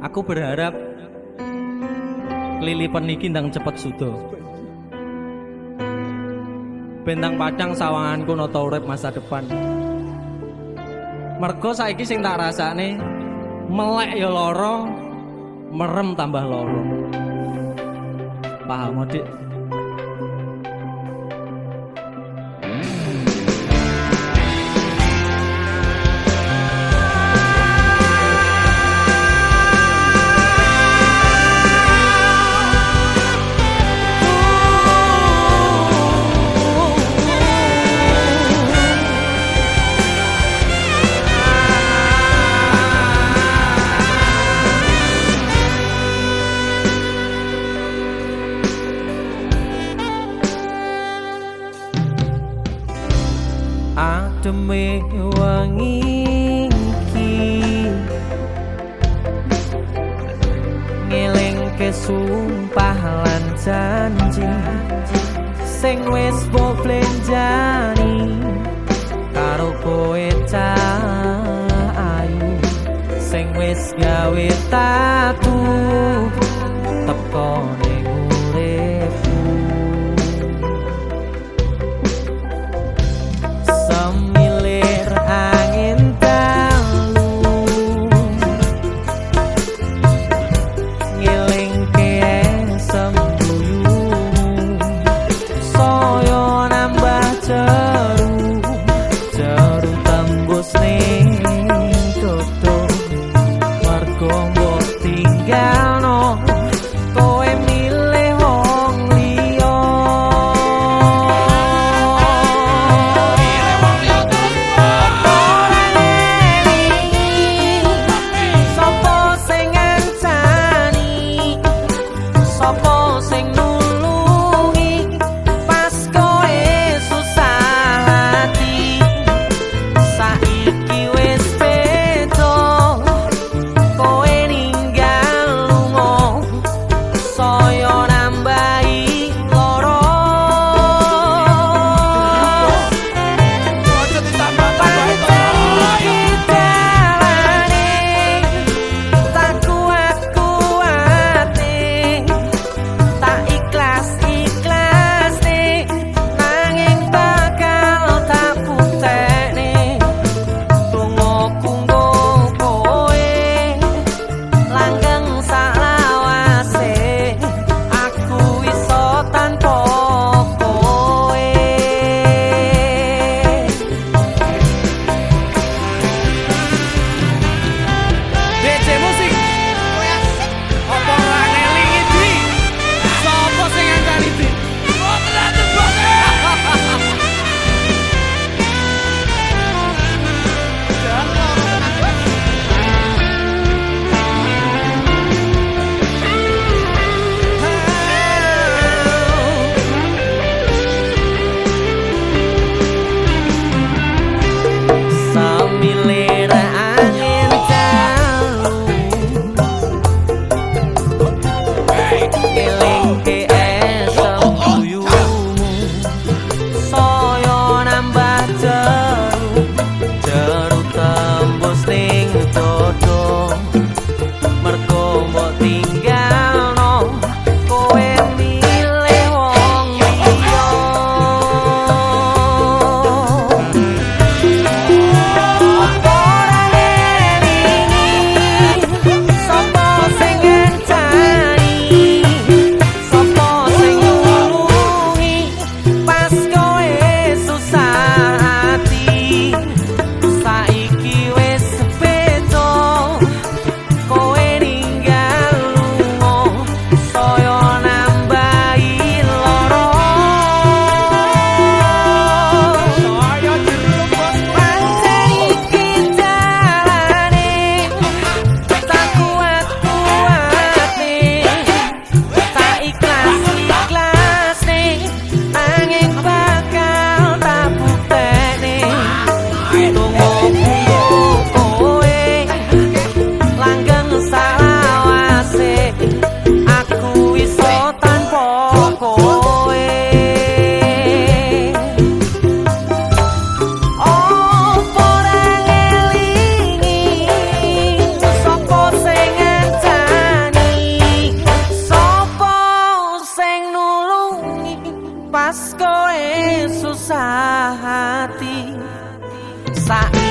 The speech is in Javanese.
Aku berharap kelilipan niki ndang cepet sudo. Bentang padang sawanganku nata urip masa depan. Mergo saiki sing tak rasane melek ya lara, merem tambah lara. Paham, Dik? Ademe wangi iki. Ngelingke sumpah lan janji sing wis mbok blenjani karo kowe ayu sing wis gawe tatu teko Yeah. asko ez osa hati. Zain.